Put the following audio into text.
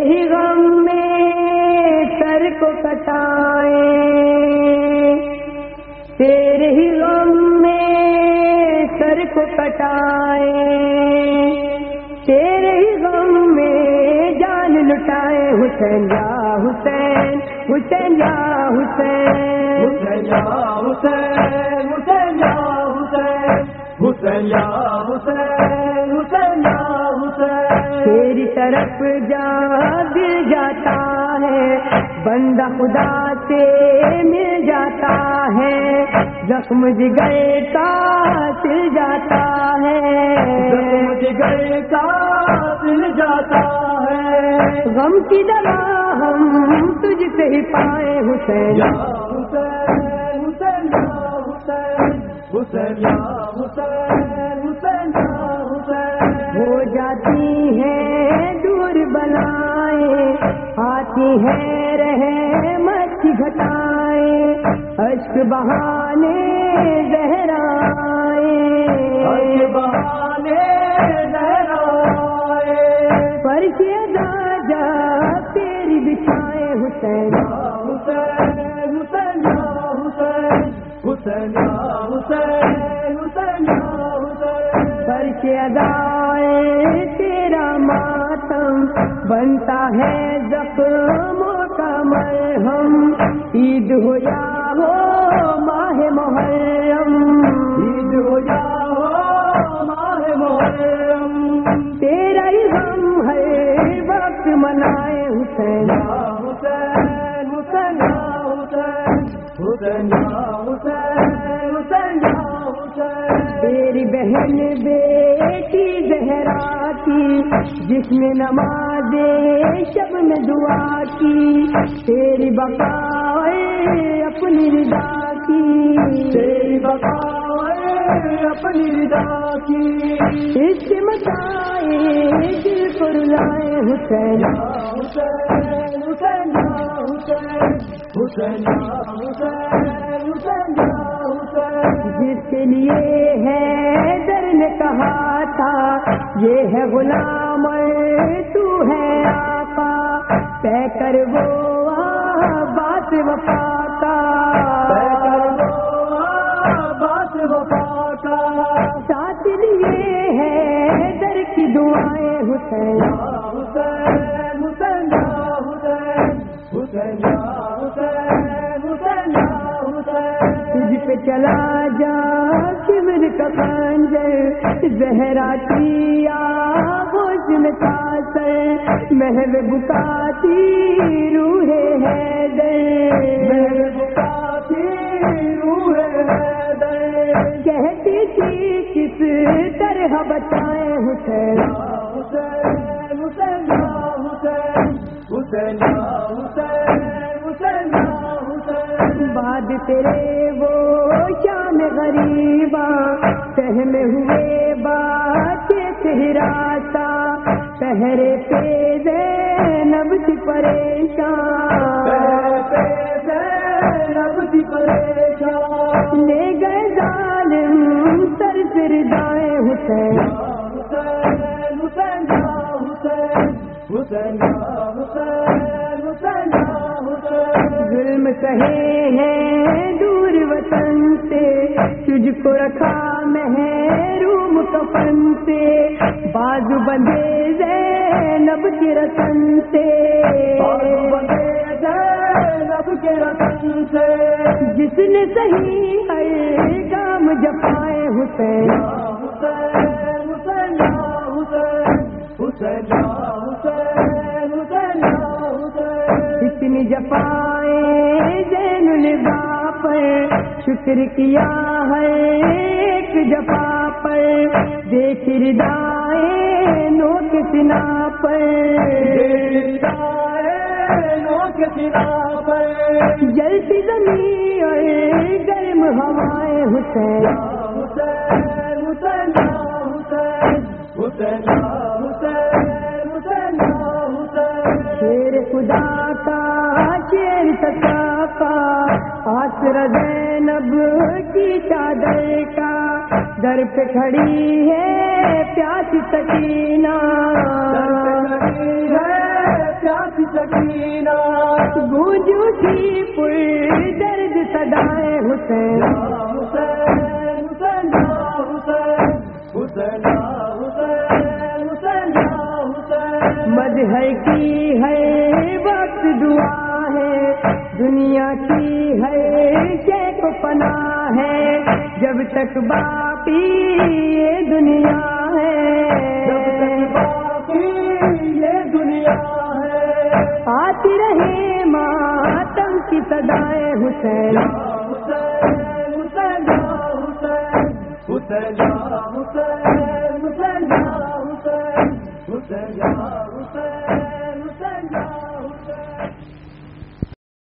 ہی غم میں سر کو کٹائے۔ تیرے ہی غم میں سر کو کٹائے۔ تیرے ہی غم میں جان لٹائے۔ حسین یا حسین حسین یا حسین۔ حسین یا حسین حسین یا حسین حسین یا حسین۔ حسین تیری طرف جا دل جاتا ہے بندہ خدا سے مل جاتا ہے زخم جگر کا سل جاتا ہے۔ جگر کا دل جاتا ہے۔ غم کی دوا ہم تجھ سے ہی پائے حسین۔ حسین حسین حسین حسین۔ ہو جاتی ہے گھٹائے اشک بہانے زہرائے۔ ہر بہانے لہرائے پر جا تیری بچھائے حسین۔ حسین حسین حسین حسین حسین حسین حسین۔ پر ادائے تیرا ماتم بنتا ہے زخموں کا مرہم۔ عید ہو یا ہو ماہ محرم۔ عید ہو جاؤ ماہ محرم۔ تیرا ہی غم ہر وقت منائے حسین حسین حسین۔ حسین حسین حسین حسین۔ تیری بہن بیٹی زہرا کی، جس نے نماز شب میں دعا کی، تیری بقا اپنی رضا کی۔ تیری بقا اپنی رضا کی۔ اس سے دل کو رلائے حسین حسین حسین حسین حسین حسین حسین۔ جس کے لیے ہے در نے کہا تھا یہ ہے غلام تو ہے آقا۔ طے کر وہ بات وفا کا بات وفا کا ساتھ لیے ہے در کی دعائیں حسین۔ حسین حسین حسین حسین حسین۔ تجھ پہ چلا جا شمر کا خنجر زہرا کی آغوش میں تاثر محو بکاتی روح ہے میرے بکاتی روح حیدر۔ کہتی تھی، کس طرح بتائیں حسین؟ حسین حسین حسین۔ حسین حسین حسین یا بعد تیرے وہ شام غریبا سہم ہوئے بات چہراتا پہرے پہ زینب تھی پریشان۔ لے گئے ظالم سر سر دائیں حسین۔ ظلم کہے ہیں کو رکھا محروم کفن سے بازو بندے زینب کے رتن سے۔ جس نے صحیح ہر کام جپائے حسین۔ اتنی جفائے زین البا شکر کیا ہے ایک جفا پر۔ دیکھ ردائے نوک سنا پر۔ جلتی زمین اور گرم ہوائیں حسین۔ شیر خدا کا شیر ستا کا آسر زینب کی چادر کا در پہ کھڑی ہے پیاس سکینہ۔ پیاس سکینہ۔ گونج اٹھی پر درد سدائے حسین۔ حسین حسین حسین حسین حسین حسین مدح کی ہے وقت دعا ہے دنیا کی ہے تک باپی یہ دنیا ہے۔ جب تک یہ دنیا ہے۔ آتی رہے ماتم کی سدائے حسین۔ حسین حسین حسین حسین حسین